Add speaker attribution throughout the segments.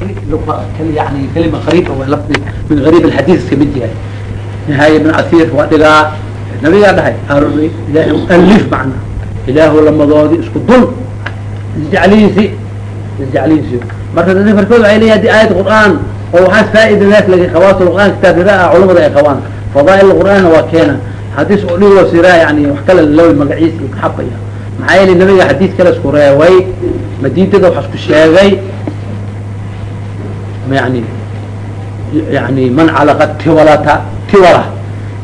Speaker 1: yani kelima qariib lafdi min gariib alxadiis ka mid yahay nihaaya ibn casiir waa dhigaa nabigaa dhahay ilahay alif macna ilaahu lamadoodi isku dun isjecliisi isjecliisi marka dadka farkood waxay leeyihiin haddii aayad qur'aan oo waxaas faaida naas laga qabaato qur'aan kitaab riraa culamada ay qabaan fadaail qur'aanna waa keena hadis oo dhigoo siraa yani wax kale lalowi magaciis iyo kaxabaya maxaa yeelay nabiga xadiis kale isku reeway madiidada waxa isku sheegay yani yani man calaqa tiwalata tiwala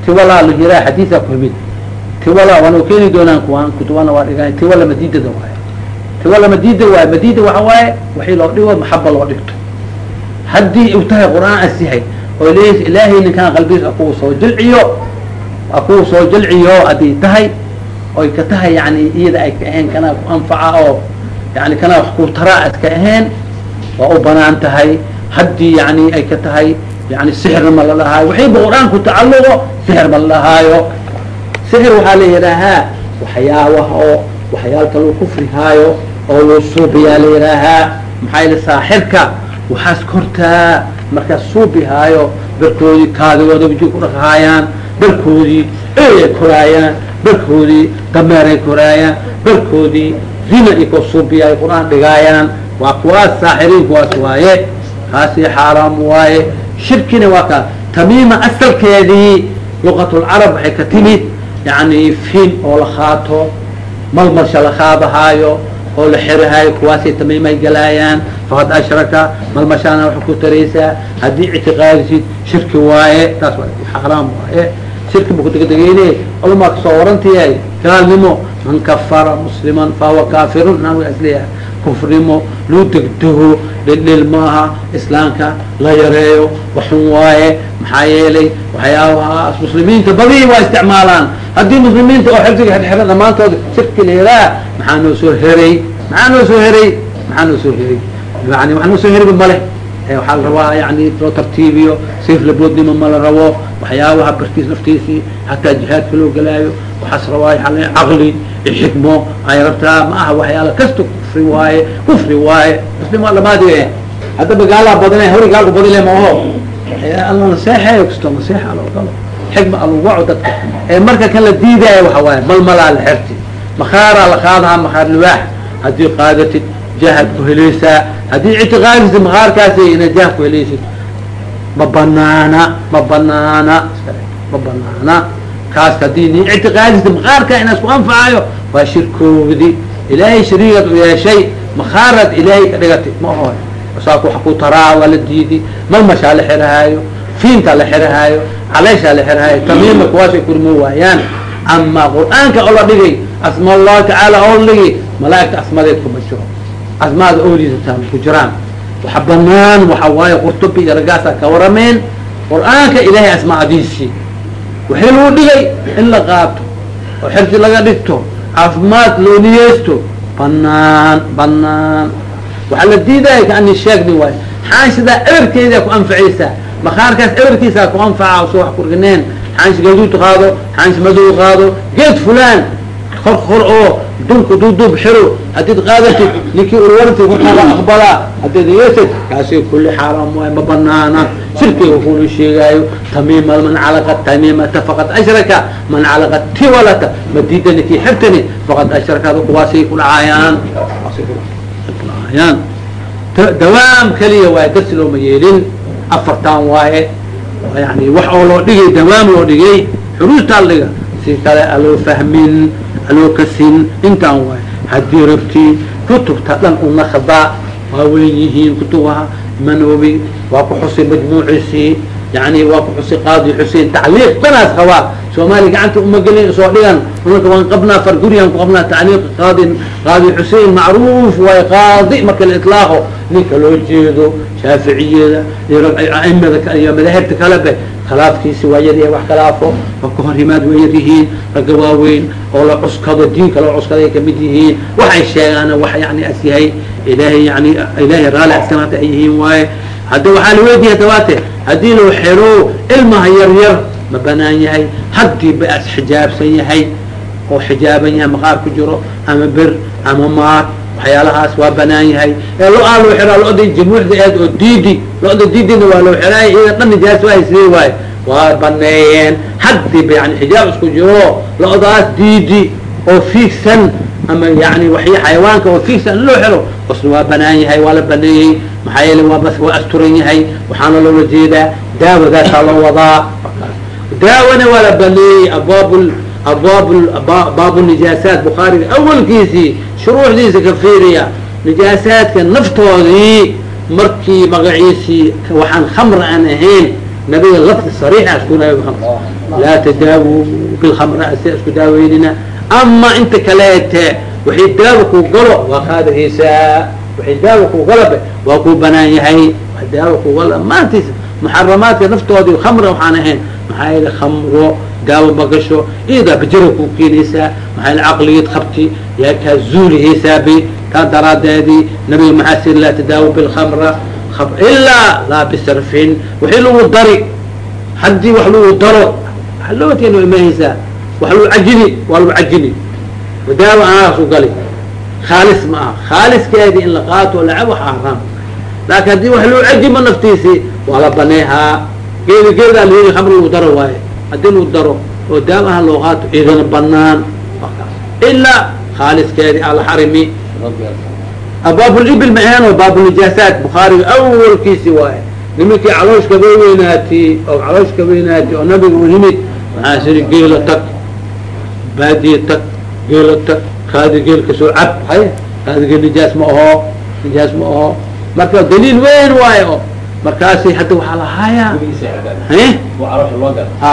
Speaker 1: tiwala la yiraa xadiisa ku yimid tiwala waana keeni doonaan kuwaan kutubana waa dhigaa tiwala madiidada waay tiwala madiida waay madiida waxa waaye waxii loo dhigo maxaba loo dhigto haddii u tahay qur'aan asihay oo lees ilaahay ninkaan qalbigiis akuu soo jilciyo akuu soo jilciyo haddii tahay oy ka tahay yani iyada ay ka ahayn kanaa ku anfaca oo yani kanaa wax ku taraa ad ka ahayn waa u bannaan tahay haddii yani ay ka tahay yani sixirna ma la dhahaayo waxiiba qur'aan tacalluqo sixir ma la dhahaayo sixir waxaa la yidhaahaa waxyaabaha oo waxyaalka lagu kufrihaayo oo loo suubiyaa la yidhaahaa. Maxaa yili saaxirka waxaas kortaa markaas suubihaayo darkoodii kaadigooda waji ku dhaqhaayaan darkoodii eeyay koraayaan darkoodii dameeray koraayaan darkoodii zina ikoo suubiyaayo qur'aan dhigaayaan. Waa kuwaas saaxiriin kuwaas waaye kaasi xaaraam waaye shirkina waa kaa tamiima asalkeedii luqatulcarab waxay ka timid yani fin oo la khaato malmalsha la qaadahaayo oo la xirahaayo kuwaasay tamiimay galaayaan. Faqad ashraka malmashaana waxay ku taraysaa haddii ictiqaadisid shirki waaye taas xaaraam waaye. Shirki bu kudegdegeyne culamaa ka soo warantiyahay gaalnimo man kafara musliman fahuwa kafirun naan waa is leeyahay kufrnimo loo degdego dhildhil maaha islaamka la yareeyo waxun waaye maxaa yeelay waxyaabahaas muslimiinta badii waa isticmaalaan. Haddii muslimiinta oo xifdiga xirxira dhamaantooda shirki leedaa maxaa noo soo heray? Maxaa noo soo heray? Maxaa noo soo heray? Yani wax noo soo heriba male waxaa la rabaa yani loo tartiibiyo sayf laboodnimo ma la rabo. Waxyaabaha barkiis naftiisii hataa jihaadka loo galaayo waxaas rabaa yani caqli iyo xikmo ay rabtaa. Ma aha waxyaala kasta kufri waaye kufri waaye muslim waa dhamaadi hadda bagaalaa badana hori gaalku badile maaho alla naseexeeyo kasto naseexa loo galo. Xikma alagu waco dadka. Ee marka kan la diidaayo waxa waaye malmalaa la xerti makaaraa la qaadahaa makaar liwaax haddii qaadatid jahad ku helaysaa haddii ictiqaadisid makaarkaasi ina jah ku helaysid ma banaana ma banaana. Ma banaana. Kaas haddii ni ictiqaadisid makaarka inaas ku anfacayo waa shirkoodi ilaahay shariigad u yeeshay makaaraad ilaahay ka dhigatay ma aho saak wa ku taraa waa la diidi malmashaa la xirahaayo fiintaa la xirahaayo caleeshaa la xirahaayo tamiima kuwaasay kurmo waayaan ama qur'aanka oo la dhigay asma allahu tacaala oo la dhigay malaaigta asmadeed kuma jiro asmaada oodiisataa ku jiraan waxa banaan waxa waaye qurtubi iyo ragaasaa ka warameen qur'aanka ilaahay asmaadiisii waxii lagu dhigay in la qaato oo xirsi laga dhigto caafimaad loo niyeysto. Banaan banaan waxaa la diidaya kaani sheegni waayo. Xaanshidaa eberkeedaa ku anfacaysaa makaarkaas eberkiisaa ku anfaca soo wax kurganeen xaanshi gaduud qaado xaanshi madow qaado. Geed fulaan. Kor kor oo dunka duuduub xiro haddiid qaadatid ninkii urwarti warkaaba aqbalaa haddiid yeesad kaasi kulli xaaraam waay ma banaana shirkiga kula sheegaayo tamiima man calaqa tamiimata faqad ashraka man calaqa tiwalata madiida ninkii xirtani faqad ashrakada kuwaasay kudhacaayaan kudhacaayaan dawaam keliya waaye darsi looma yeelin afartaan waaye yani wax oo loo dhigay dawaam loo dhigay xuruustaa dhiga si kale aloo fahmin aloo kasin intaan waaye haddii rabti kutubta dhan unakdaa waa weyn yihiin kutubaha manobi waa ku xusay majmuuciisii yani waa ku xusay qaadi xusein tacliiq danaas qabaa soomaaliya gacanta uma gelin soo dhigan. Unaka waan qabnaa farguriyaan ku qabnaa tacliiq qaadi qaadi xusein macruuf waaye qaadi. Marka la itlaaqo ninka loo jeedo shaaficiyada iyo aimada iyo madaahibta kale be khilaafkiisi waa yar wax khilaafo oo ka hor yimaad way yihiin ragga waaweyn oo la cuskado diinka loo cuskaday ka mid yihiin. Waxay sheegaan wax yani as yahay ilahay yani ilahay raali askanaata ay yihiin waaye. Hadda waxaa la weydiiya dawaate haddii loo xero ilmaha yar yar ma banaan yahay. Haddii ba as xijaabsan yahay oo xijaaban yahay maqaar ku jiro ama ber ama maar waxyaalahaas waa banaan yahay. Ee lo'aa loo xiraa lo-da jamuuxda eed oo diidi lo-da diidina waa loo xiraay iyada dhan nijaas waa sidee waaye? Waa baneeyeen haddiiba yani xijaab isku jiro lo-daas diidi oo fiigsan ama yani waxy xayawaanka oo fiigsan loo xiro basna waa banaan yahay waa la baneeyey maxaa yeele waa bas waa asturan yahay waxaana loola jeedaa daawadaasaa loo wadaa. Daawana waa la baneeyey abwaab baabu nijaasaat bukhaariga awalkiisii shuruuxdiisa ka fiiriya nijaasaadka naftoodii markii magaciisii waxaan khamr aan ahayn nabiga lafdi sariixa isku laa tadaawu bilkhamra ase isku daaweynina ama inta kaleete waxay daawa ku galo waa qaadahaysaa waxay daawa ku galobe waa kuu banaan yahay wa daawa ku galo dhammaantiisa muxaramaadka naftoodii khamra waxaan ahayn maxaa yeele khamro daawo ma gasho iyadaa bajara ku keenaysaa maxaa caqligeed qabti yaa kaa zuulihaysaabay taa daraadeedii nabiga maxaa siri laa tadaawa bilkhamra ilaa laa bisarfin wixii lagu dari haddii wax lagu daro halootin waa imaahaysaa wax lagu cajini waa lagu cajini daawo anaas u gali khaalis ma aha khaaliskeedii in la qaato lacab wax araam laakin haddii wax lagu cajimo naftiisii waa la baneehaa geedi geedaa layii khamr lagu daro waaye haddii lagu daro oo daawo aha loo qaato idana banaan ilaa khaaliskeedii ala xarimi abaabulibil ma ahan oo baabunijaasaat bukhaariga awalkiisi waaye. Nimankii caloosh kaba weynaati oo caloosh ka weynaati oo nabiga u yimid maxaa siri geela tag baadiya tag geela tag kaadi geel ka soo cab hay kaadi geel nijaas ma aho nijaas ma aho marka daliil weyn waaye o markaasi hadda waxaa lahaayaa ha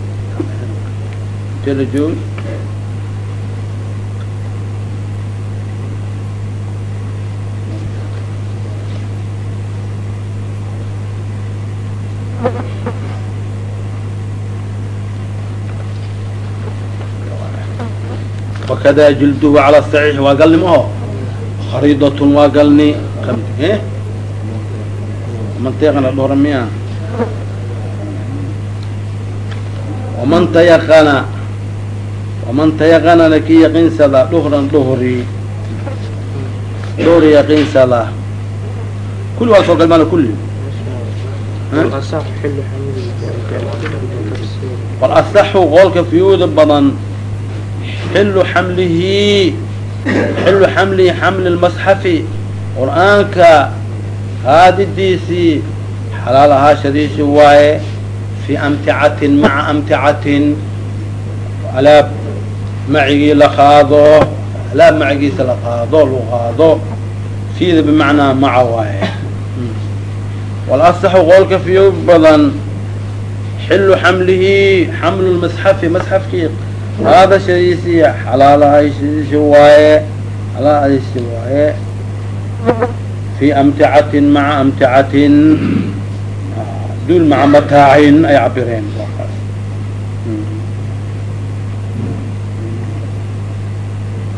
Speaker 1: kilojoule wkada jilduhu calى saxiix waa galnim oo khariidatun waa galni mantiqana dhora miya waman tayaqana faman tayaqana lakii yaqiinsada dhuhran dhuhri dhuhri yaqiinsada kulli waa soo gal kulli bal asaxu qoolka fiyuuda badan xillu xamlihi xillu xamlihi xamli lmasxafi qur'aanka qaadidiisii xalaal ahaashadiisii waaye fii amticatin maca amticatin alaab macigii la qaado la macigiisa la qaado lagu qaado. Fida bimacnaa maca waaye. Hmm. Walasaxu qoolka fiyo badan xilu xamlihi xamlu masxafi masxafkii qaadashadiisii xalaalahayshadiisi waaye xalaaladiisi waaye. Fi amticatin maca amticatin duul maca mataacin ay cabireen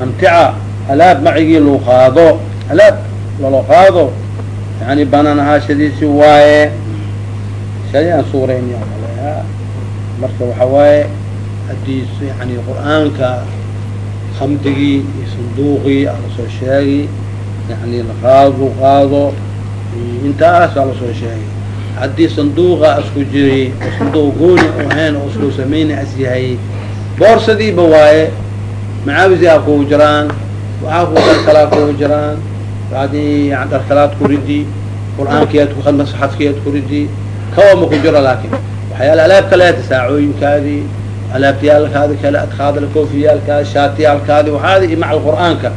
Speaker 1: amtica alaab macigii luu qaado alaab lalo qaado yani banaan ahaashadiisi waaye. Shay aan suurayni marka waxa waaye haddii yani qur'aanka hamdigii iyo sanduuqii alasoo sheegi yani laqaad lu qaado intaas aa la soo sheegay haddii sanduuqa isku jiri oo sanduuq gooni ahayn oo isku samayna as yahay boorsadii ba waaye macaawisiaa kugu jiraan waxaa ku dharkalaa kugu jiraan yan dharkalaad ku ridi qur'aankiiad ku masaxafkiiad ku ridi kawama ku jiro laakin waxyaala alaab kaleeta saacooyinkaadii alaabtiyaalkaadi kale adkaadala koofiyaalkaadi shaatiyaalkaadi waxaadi iyo maca qur'aanka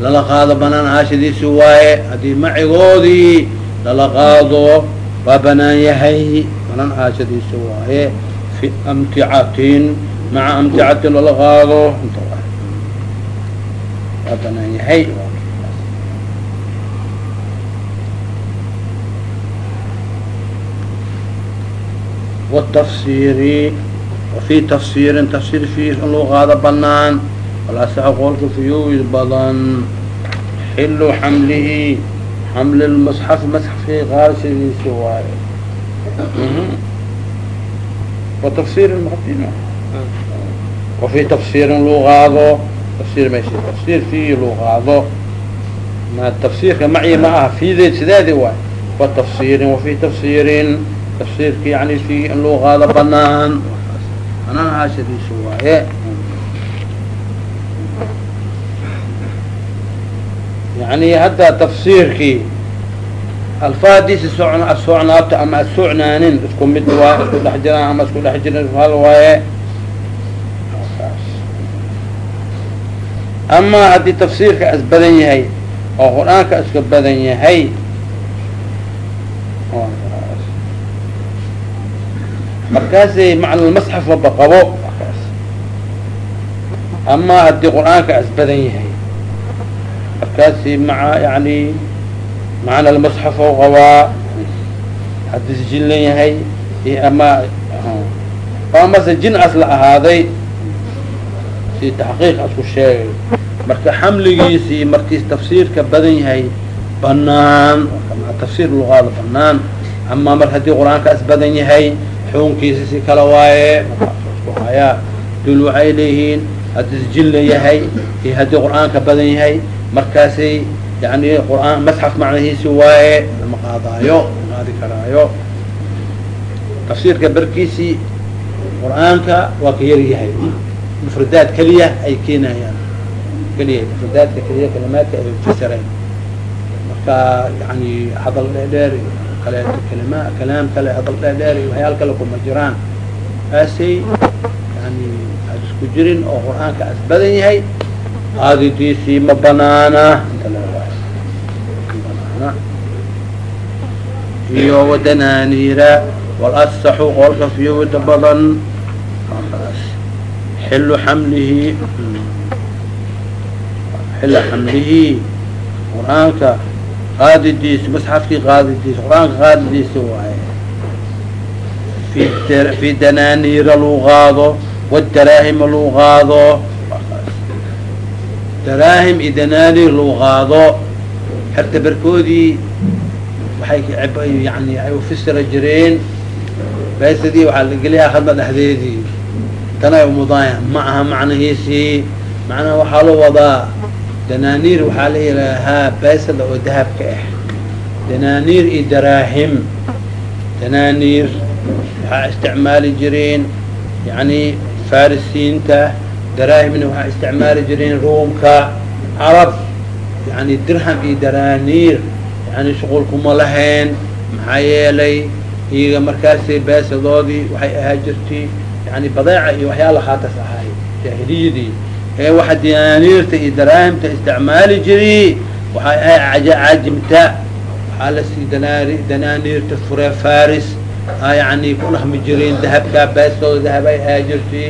Speaker 1: lala qaado banaan ahaashadiisi waaye haddii macigoodii lala qaado waa banaan yahay banaan ahaashadiisi waaye fi amticatin maca amticatin lala qaado waa banaan yahay. Wtafsiri wafii tafsiirin tafsiir fiir in loo qaado banaan walaasaxa qoolka fuyuuid badan. Xilu xamlihi xamli lmasxaf masxafkii qaadashadiisa waaye. Mhm. Watafsir ah. wafii tafsiirin loo tafsir mesh tafsir fiihi loo qaado ma tafsiirka macyi ma aha. Fiideed sideedi waay. Watafsiirin wafii tafsiirin tafsiirka yani fiihi in loo qaado banaan anana haashadiisa waaye. Yani hadda tafsiirkii alfaadiisi socn socnaabta ama asocnaanin isku mid waay isku dhex jiraan ama ama haddii tafsiirka as badan yahay oo qur'aanka iska badan yahay markaasay macnalmasxaf waba qabo ama haddii qur'aanka as badan yahay markaasi maa yani macna almasxaf oo qabaa haddii si jin leeyahay ama amase jin as la ahaaday si taxqiiq asku sheegay marka xamligiisii markiis tafsiirka badan yahay banaan tafsiir lugaada banaan ama mar haddii qur'aanka as badan yahay xukunkiisa si kala waaye hayaa. Dul waxay leeyihiin haddii si jin leeyahay iyo haddii qur'aanka badan yahay markaasay yani qur'aan masxaf macnahiisi waaye lama qaadaayo qaadi karaayo. Tafsiirka barkiisii qur'aanka waa ka yar yahay mufradaad keliya ay keenayaan. Keliya mufradaadka keliya kalimaadka ay fasireen marka yani hadal dheerdheer kaleeto kalima kalaam kale hadal dheerdheer iyo waxyaal kale kuma jiraan. Aasay yani aad isku jirin oo qur'aanka as yahay. Qaadidiisii ma banaana. Inta leedahay banaana. Iyo wadanaaniira. Walasaxu qoolka fiyo wada badan xilu xamlihi. Xila xamlihi. Qur'aanka qaadidiisi masxafkii qaadidiisi qur'aanka qaadidiisi waaye. Fi danaaniira lagu qaado wadaraahima lagu qaado. Daraahim iyo danaaniir lagu qaado. Xerta barkoodii waxay yani ay ufisira jireen. Baysadii waxaa la geliyaa hadla dhexdeedii tanay umudaaya ma aha macnahiisii macnaha waxaa loo wadaa danaaniir waxaa la yidhaahaa baysada oo dahabka ah. Danaaniir iyo daraahim. Danaaniir waxaa isticmaali jireen yani farisiinta daraahimna waxaa isticmaali jireen ruumka carab yani dirham iyo daraaniir yani shuqulkuma lahayn maxaa yeelay iyaga markaasay beesadoodii waxay ahaa jirtay yani badeeca iyo waxyaala khaatas ahay jaahiliyadii. Ee waxa danaaniirta iyo daraahimta isticmaali jiri waxay ahay cajimta waxaa la sii danaari danaaniirta fure faris a yani ku dhaqmi jireen dahabkaa beesadooda dahab ay ahaa jirtay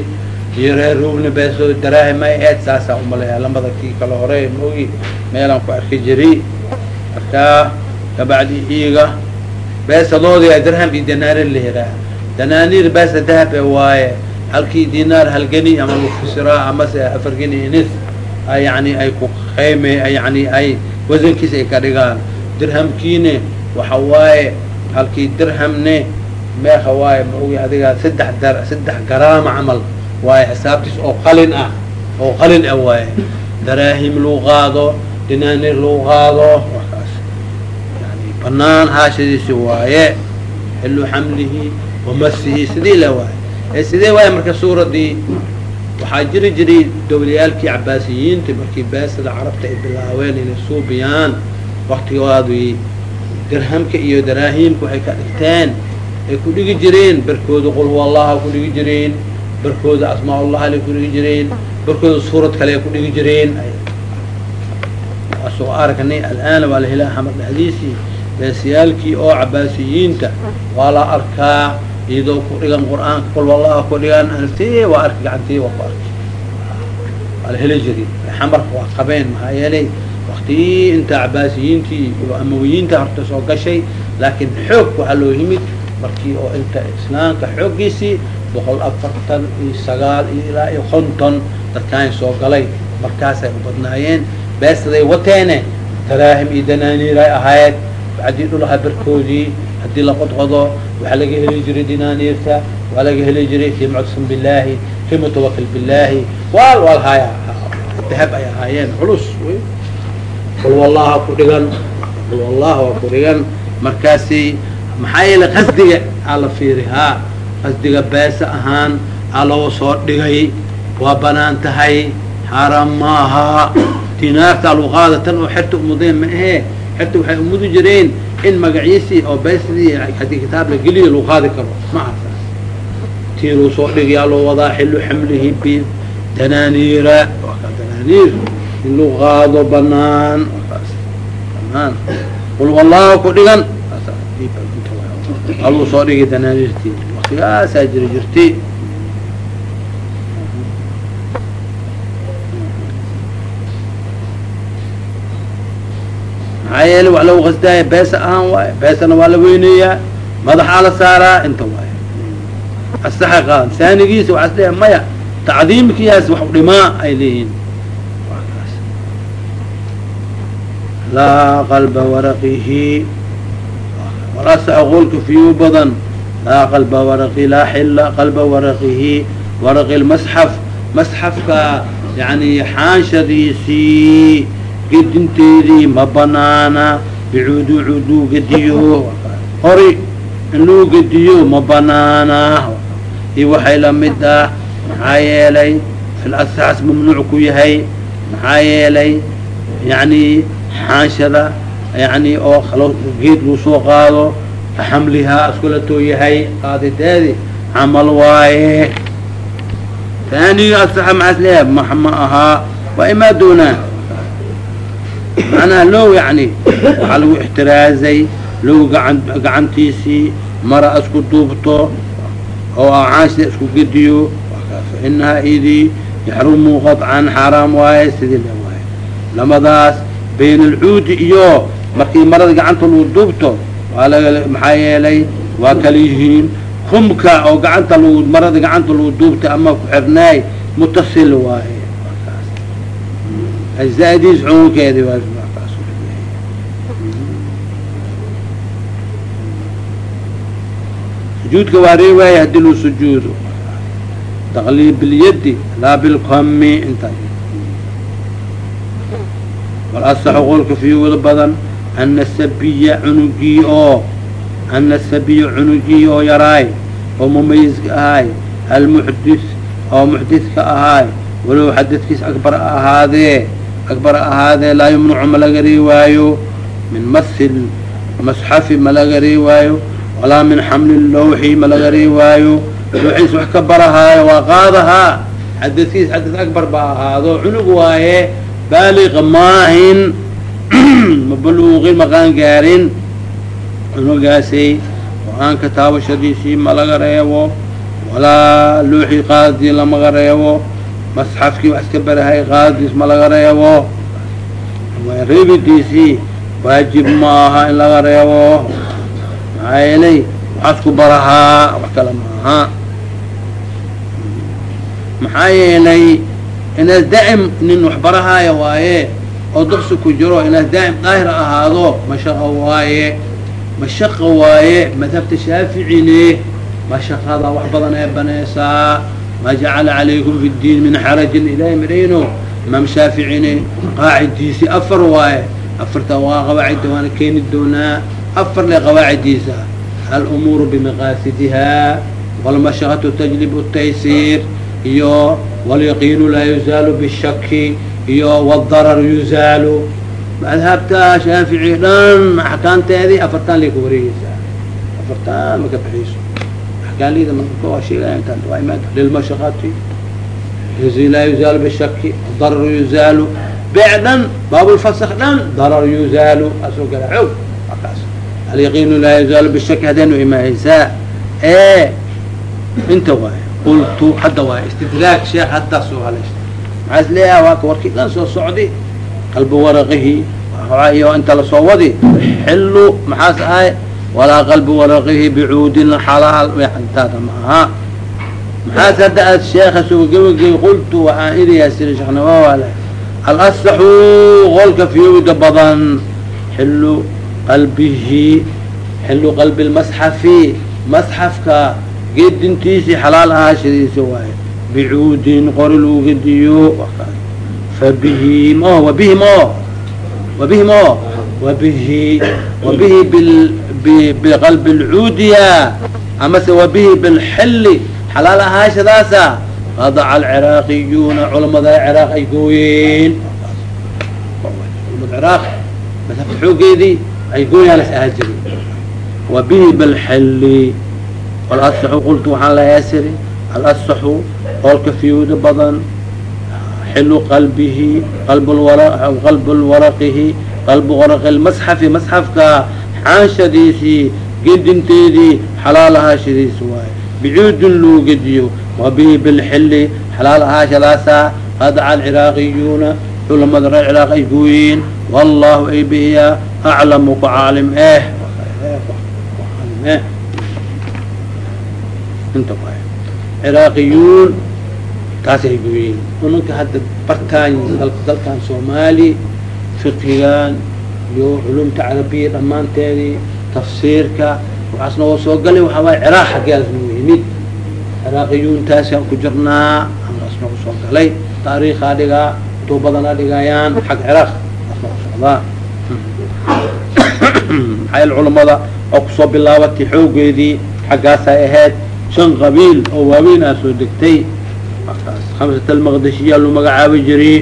Speaker 1: iyo reer ruugna beesooda daraahim ay ahayd saasaa umaleeya lamada kii kala hore maogi meelaan ku arki jiri markaa kabacdi iyaga beesadoodii a dirham iyo danaaniir la yihaaha danaaniir beesa dahab e waaye. Halkii dinaar halgeni ama lufisiraa amase afar geni inis yani ay ku qayme yani ay wasankiisa ay ka dhigaan. Dirhamkiine waxa waaye halkii dirhamne meeha waaye maogi adiga saddex dar saddex garaama camal. Waaye xisaabtiis oo qalin ah oo qalin ah waaye. Daraahim lagu qaado dinaaniir lagu qaado wakaas yani banaan haashadiisi waaye. Xilu xamlihi wamasihi sidii le waaye ee sidee waaye marka suuradii? Waxaa jiri jiray dowlayaalkii cabaasiyiinta markii baasada carabta ay bilaaween inay suubiyaan. Waktigoodii dirhamka iyo daraahimka waxay ka dhigteen. Ay ku dhigi jireen barkooda qul huwa allaha ku dhigi jireen. Barkooda asmaa ullah alay ku dhigi jireen. Barkooda suurad kale ku dhigi jireen. Soo aragnay al'aana waa la helaa xamar dhexdiisii beesiyaalkii oo cabaasiyiinta waa la arkaa iyadoo ku dhigan qur'aanka qul wallaha ku dhigan alti waa arki gacantii waa ku arki. Waa la heli jiri. Xamarka waa qabeen maxaa yeelay waktigii inta cabaasiyiintii iyo amawiyiinta horta soo gashay laakiin xoog waxaa loo yimid markii oo inta islaamka xoogiisii boqol afartan iyo sagaal iyo ilaa iyo konton dadkaan soo galay. Markaasay u badnaayeen beesaday wateene daraahim iyo danaaniiray ahayd bacdii dhulaha barkoodii haddii la qodqodo waxaa laga heli jiray dinaaniirta waa laga heli jiray kii muctasim billaahi kii mutawakil billaahi. Waal waal haya dahab ay ahaayeen culus qul wallaha ku dhigan qul wallaha waa ku dhigan markaasi maxaa yeele qasdiga aa la fiiri haa. Qasdiga beesa ahaan aa loo soo dhigay waa bannaan tahay xaaraam maaha. Dinaarta aluqaada tan oo xerta umudeen ma ahee xerta waxay umudi jireen in magaciisii oo beesadii haddii kitaab la geliyo lagu qaadi karo ma aha saas tii luu soo dhigayaa loo wadaa xillu xamlihi bi danaaniira waa ka danaaniir in lagu qaado banaan kaas banaan qul wallahu ku dhigan aluu soo dhigay danaaniirtii waktigaasaa jiri jirtay maxaa yeele wax lagu qasdaaya beesa ahaan waayo beesana waa la weyneeyaa madaxaa la saaraa inta waayo asaxa qaadan saanigiisa waxaa is leeyahay maya tacdiimkiyaas wax dhimaa ay leeyihiin. Laa qalba waraqihi. Walasaxa qolka fiyu badan. Laa qalba waraqi laa xilla qalba waraqihi. Waraqi lmasxaf masxafka yani xaanshadiisii gedinteedii ma banaana bicudu cudu gediyo. Hori in luu gediyo ma banaana. Iyo waxay la mid ah maxaa yeelay fil asaas mamnuuc ku yahay maxaa yeelay yani xaanshada yani oo geed luu soo qaado xamlihaa iskulatoo yahay qaaditeedi camal waaye. Taaniga asaxa maxaas leeyahay? Ma ahaa waa imaa doonaa macnaha low yani waxaa lagu ixtiraazay low gacantiisii mara isku duubto oo caanshida isku gediyo. Inahaa idii yaxrumu qaطcan xaaraam waaye sidii le waaye. Lamadaas bayn alcuudi iyo markii marada gacanta lagu duubto waa laga maxaa yeelay waa kala yihiin humka oo gacanta lagu marada gacanta lagu duubtay ama ku xirnaay mutasil waaye ajzadiis xugunkeedi waa sujuudka waa reewaaya haddii luu sujuudo taqliib bilyadi laa bilkami inta bal asaxu qolka fiiwada badan ana sabiya cunugii oo ana sabiya cunugii oo yaraay oo mumayiska ahaay almuxdis oo muxdidka ahaay walow xadadkiis akbar ahaadee akbar ahaadee laa yumnacu ma laga reewaayo min masi masxafi ma laga reewaayo walaa min xamli lawxi ma laga reewaayo lawxiis wax ka barahaayo waa qaadahaa xadadkiis xadad akbar ba ahaado cunug waaye baaliq maahin. Mabaluuqin maqaan gaarin. Cunugaasay qur'aanka taabashadiisii ma laga reebo. Walaa luuxii qaadadii lamaga reebo masxafkii wax iska barahay qaadadiis ma laga reebo. Reebidiisii waajib ma aha in laga reebo. Maxaa yeelay waxaa isku barahaa wax kale maaha maxaa yeelay inaas daa'im nin wax waaye oo duqsi ku jiro inaas daa'im daahir ahaado mashaqo waaye. Mashaqa waaye madhabta shaaficine mashaqada wax badan ee banaysaa ma jacala calaykum fi ddiin min xarajin ilahi midhayno imaam shaaficine qaacidiisii afar waaye afarta waa qawaacida waana keeni doonaa afar le qawaacidiisa alumuuru bimaqaasidiha walmashaqatu tajlibu taysiir iyo walyaqiinu laa yuzaalu bishaki iyo wadarar yuzaalu madhabta shaafici dhan axkaamteedii afartaan lay ka wareegeysaa afartaan maka baxayso axkaamlida marka waa sheegaya intaan waa imaan lilmashaqati laa yuzaalu bishaki darar yuzaalu beec dhan baabulfask dhan darar yuzaalu asoo gala xoog akaas alyaqiinu laa yuzaalu bishaki haddaynu imaahaysaa ee inta waay qultu hadda waay istidraag sheekh haddaa soo halaysa maxaa is leeyaha waa ka warkii dhan soo socdi qalbi waraqihi iyo inta la soo wadi xillu maxaas ahay walaa qalbi waraqihi bicuudin xalaal intaada ma aha maxaas hadda aad sheeka soo gebagey qultu waxaan idiyaa siri sheekh nawawaale alasaxu qolka fiyowda badan xilu qalbihi xilu qalbi lmasxafi masxafka gedintiisii xalaal ahaashadiisa waaye bicuudin qori lagu gediyo fabihi mo wabihi mo wabihi mo wabihi wabihi biqalbi lcuudiya amase wabihi bilxilli xalaal ahaashadaasa qadaca alciraaqiyuuna culamada ciraaq ay gooyeen ciraaq masafka xoogeedii ay gooyaan las wabihi bilxilli walasaxu qultu waxaan lahaa siri alasaxu qolka fiyuuda badan xilu qalbihi qalb waraqihi qalbu waraqi lmasxafi masxafka xaanshadiisii gedinteedii xalaal ahaashadiisi waaye. Bicuudin loo gediyo wabihi bilxilli xalaal ahaashadaasa qadaca alciraaqiyuuna culamada reer ciraaq ay gooyeen wallahu ay bihiyaa aclamu ku eh ciraaqiyuun taasay gooyeen. Unanka hadda bartaan dalkan soomaali fiqigan iyo culumta carabiya dhammaanteedii tafsiirka waxaasna oo soo galay waxaa waay ciraaq xaggeedas nagu yimid. Ciraaqiyuuntaasaan ku jirnaa asna u galay. Taariikhaa dhigaa intuu badanaa dhigayaan xag ciraaq asna u maxaa yeel culamada oo ku soo bilaabatay xoogeedii xaggaasay ahayd shan qabiil oo waaweyn aa soo degtay. Markaas khamsat almaqdishiya loo magacaabi jiray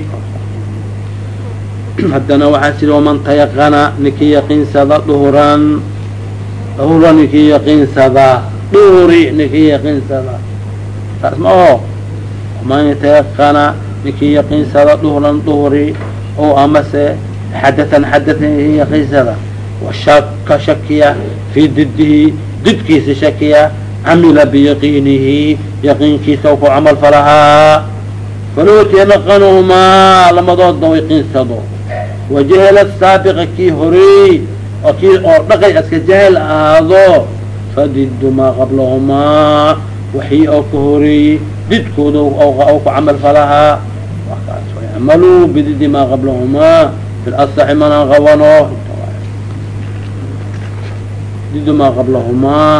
Speaker 1: haddana waxaa sida waman tayaqana ninkii yaqiinsada dhuhuran dhuhura ninkii yaqiinsada dhuhuri ninkii yaqiinsada. Saas ma oho. Man tayaqana ninkii yaqiinsada dhuhran dhuhuri oo amase xadatan xadatan yaqiinsada. Washaka shakiya fii didihi didkiisa shakiya camila biyaqiinihi yaqiinkiisa ku camal falahaa. Falow tanaqanuhumaa lamadoodna way wajahla saabiqa kii horeey oo kii oo dhaqay aska jahel ahaado fadidu maa qablahumaa waxii oo ka horeeyey didkooda ku camal falahaa yacmaluu bididi maa qablahumaa fi lasaxi mana qabano didu maa qablahumaa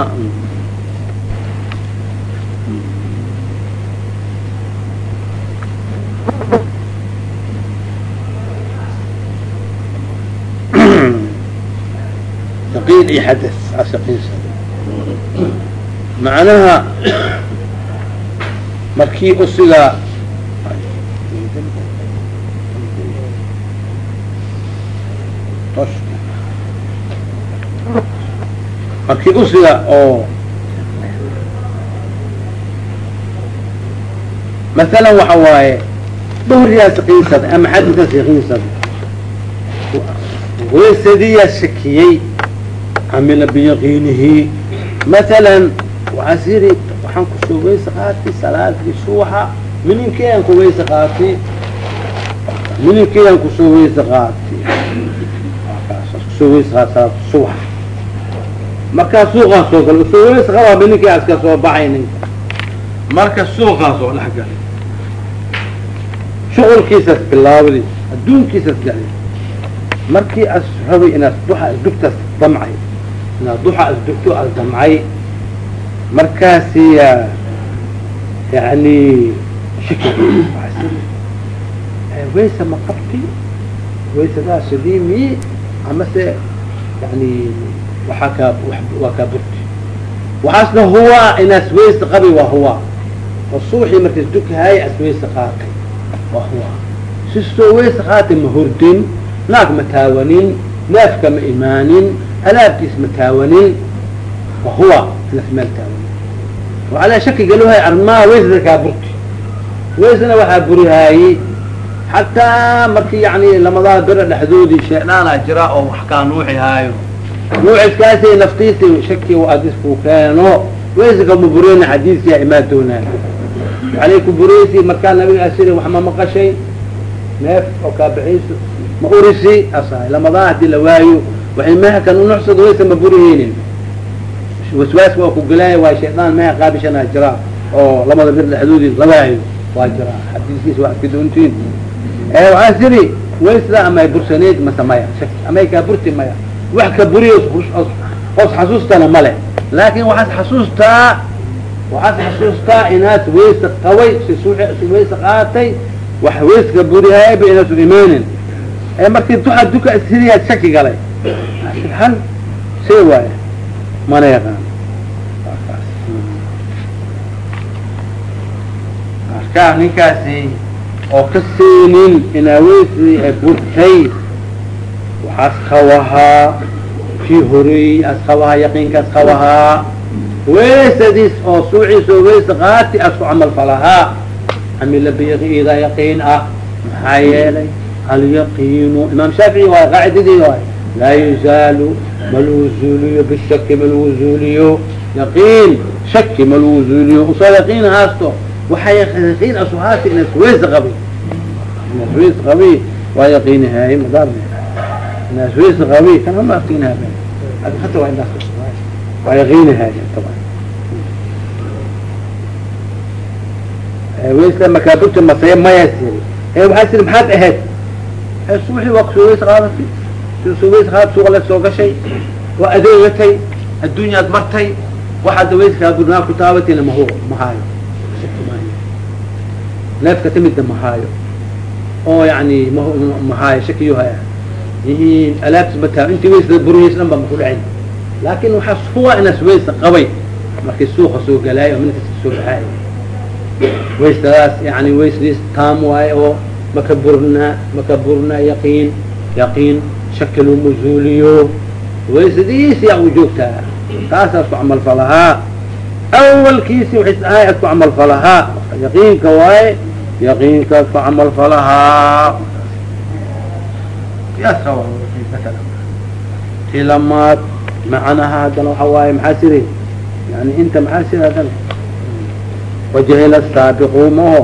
Speaker 1: yaqiin iyo xadas asaqiinsada macnaha markii usiga markii usiga oo masalan waxa waaye dhuhriyaa saqiinsada ama xadasa saqiinsada weysadiyaa shakiyey camila biyaqiinihi masalan waxaas yidhi waxaan ku soo weyse qaatay salaadii subaxa mininkeean ku weyse qaatay mininkeean ku soo weyse qaatay ku soo weyse qaatay salaada subax markaa suuqaan soo galay u soo weyse qabaa mininkii aska soo baxay ninka marka suuqaan soo dhex galay shuqulkiisas bilaawday adduunkiisas galay markii as rabay inaad duxa asdugtaas damcay inaad duxa asdugto as damcay markaasi yani shiki wayse ma qabti? Waysadaa sadiimi amase yani waxaa kaa waa kaa burti. Waxaasna huwa inaas wayse qabi waa huwa. Oo suuxii markas dukahaaya as wayse qaatay. Waa huwa. Si soo qaatay ma hurdin naag ma taawanin neefka ma imaanin alaabtiis ma taawanin wa huwa inas meel taawanin waalaa shaki galuhay armaa waysada kaa burti waysana waxaa burihaayey xataa markii yani lamadaa biro dhexdoodii sheedhaanaa jira oo wax kaa nuuxi haayo nuuciskaasi naftiisi shaki adisku keeno waysaka ma bureyna xadiiskia imaa doonaan waxalay ku bureysi markaa nabiga asiri wax ma maqashay neef oo kaa bixiiso ma urisi asahay lamadaa haddii la waayo waxay meherkan unuxsado waysa ma buriheynin waswaaska waa ku gelaya waa shaydaan meha qaabishanaa jiraa oo lamada bir dhexdoodii labaayo waa jiraa xadiiskiisa waa iska doontiin waxaa siri waysda amay bursaneed mase maya amay kaa burti maya wax ka buriyo os xasuustana male laakin waxaad xasuustaa waxaad xasuustaa inaad waysa qabay waysa qaatay wax wayska burihayba inaasu imaanin markii duxa duka sidiyaad shaki galay hal see waaya mana yaqaan. Marka ninkaasi oo ka seenin inaa waysadii ay burtay waxaas qawahaa kii horeeyey as qawahaa yaqiinkaas qawahaa waysadiis oo suuciisoo waysa qaati as ku camal falahaa camila biidaa yaqiin ah maxaa yeelay alyaqiinu imaam shaafici waay qaacidadii waay laa yuzaalu malwuzuuliyo bishaki malwuzuuliyo yaqiin shaki malwuzuuliyo u soo yaqiin haasto waxaa yaqiin asuhaasi inas waysa qabi inas waysa qabi waa yaqiinihaay madaar inas waysa qabi kana ma yaqiinaha hata waa waa yaqiinihaay taban waysa makaabirta masaya maya ee waxaa siri maxaad ahayd suuxii waa ku soo waysa qaadatay soo waysa qaad soo gashay waa adeegatay adduunyaad martay waxaad waysakaa gurnaa ku taabatayna mahu mahaayo neefka timidna mahaayo oo yani mah mahaayo shakiyo haya yihiin alaabtis mataa intii waysada burihiis dhan ba maku dhacin laakin waxaa huwa inaas waysa qabay markii suuqa soo galaayo oo minkas soo baxaayo waysadaas yani waysadiis taam waaye oo maka burna maka burna yaqiin yaqiin shaki luma zuuliyo waysadiisi yaa u joogtaa taasaas ku camal falahaa awalkiisi waxays ahay ad ku camal falahaa yaqiinka waaye yaqiinkaas ku camal falahaa ti lamaad macnaha haddana waxa waaye maxaa siri yani inta maxaa siri haddana wajahila saabiqu maho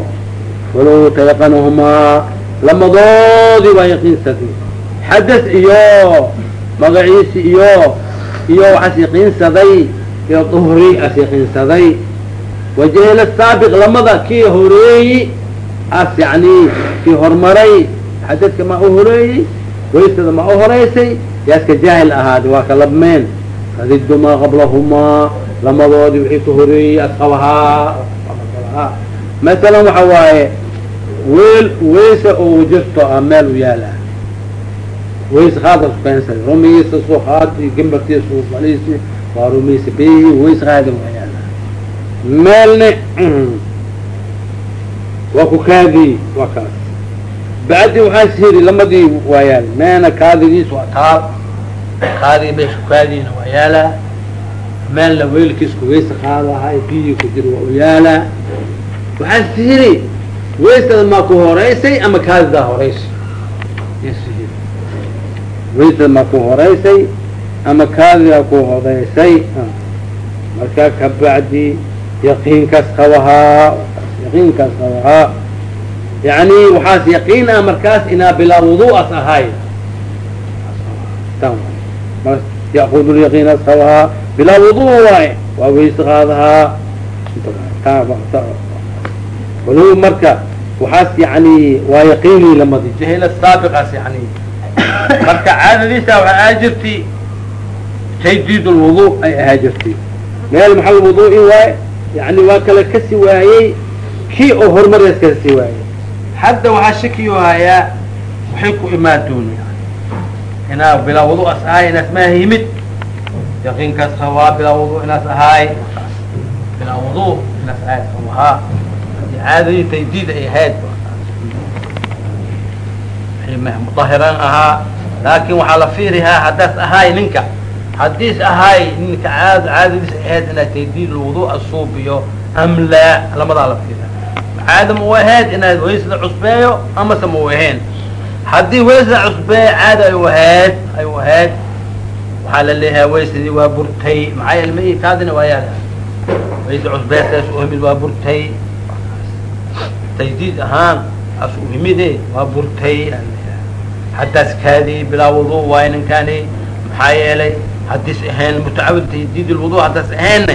Speaker 1: walow tayaqanahumaa lamadoodii waa yaqiinsadii xadas iyo magaciisi iyo iyo waxaas yaqiinsaday iyo duhri as yaqiinsaday. Wajahila saabiq lamada kii horeeyi as yani kii horumaray xadadka ma u horeeyey waysada ma u horeysay yaaska jaahil ahaada waa ka labmeen. Fadiddu maa qablahumaa lamadoodii wixii ka horeeyey asqabahaa masalan waxa waaye weel wayse oo jirto a meel u yaalla wayse qaada sukeensa rumigiisa soo qaadi gambartiisa soo faliisi waa rumiisa bi wayse qaada waa yaalla meelne waa ku kaadii waa kaas bacdi waxaa siri lamadii waa yaalla meena kaadigiis waa taal kaadigi meesha kukaadiina waa yaalaa meelna weelkiis kuwaysa qaadahay biyii ku jir waa u yaalaa waxaa siri waysada maa ku horeysay ama kaadidaa horeysay waysada maa ku horeysay ama kaadidaa ku horeysay? Markaa kabacdi yaqiinkaas qabahaa yaqiinkaas qabahaa yani waxaas yaqiin ah markaas inaa bilaa wudu'as ahay yaquud yaqiinaas qabahaa bilaa wudu waaye waa wayse qaadahaa walow marka waxaas yani waa yaqiini lamadi jahila saabiqaas yani marka caadadiisa waxaa ahaa jirti tajdid lwudu ay ahaa jirtay meel maxal wudu'i waaye yani waa kala kasi waayey kii oo horumarkaas kasi waayey. Hadda waxaa shakiyo hayaa waxay ku imaadoon inaa bilaa wudu as ahay inaas maaha yimid. Yaqiinkaas qabaa bilaa wudu inaas ahaay bilaa wudu inaas ahaay qabahaa caadadii taydiid ay ahayd mudahiran ahaa laakin waxaa la fiirihaa haddaas ahaay ninka. Haddiis ahaay ninka caad caadadiis ahayd inaa taydiid lwudu asuubiyo am laa lamadaa la fiiriha caada ma u ahayd inaad waysada cusbeeyo amase ma u ahayn haddii waysada cusbeeyo caada ay ahayd ay ahayd waxaa la leeyahay waysadii waa burtay. Maxaa yeele ma kaadina waa yaalla waysa cusbeesaas u himid waa burtay. Tajdiid ahaan as waa burtay haddaas kaadii bilaa wudu waayo ninkaani maxaa yeelay haddiis ahayn mutacawid tajdiid lwudu haddaas ahaynna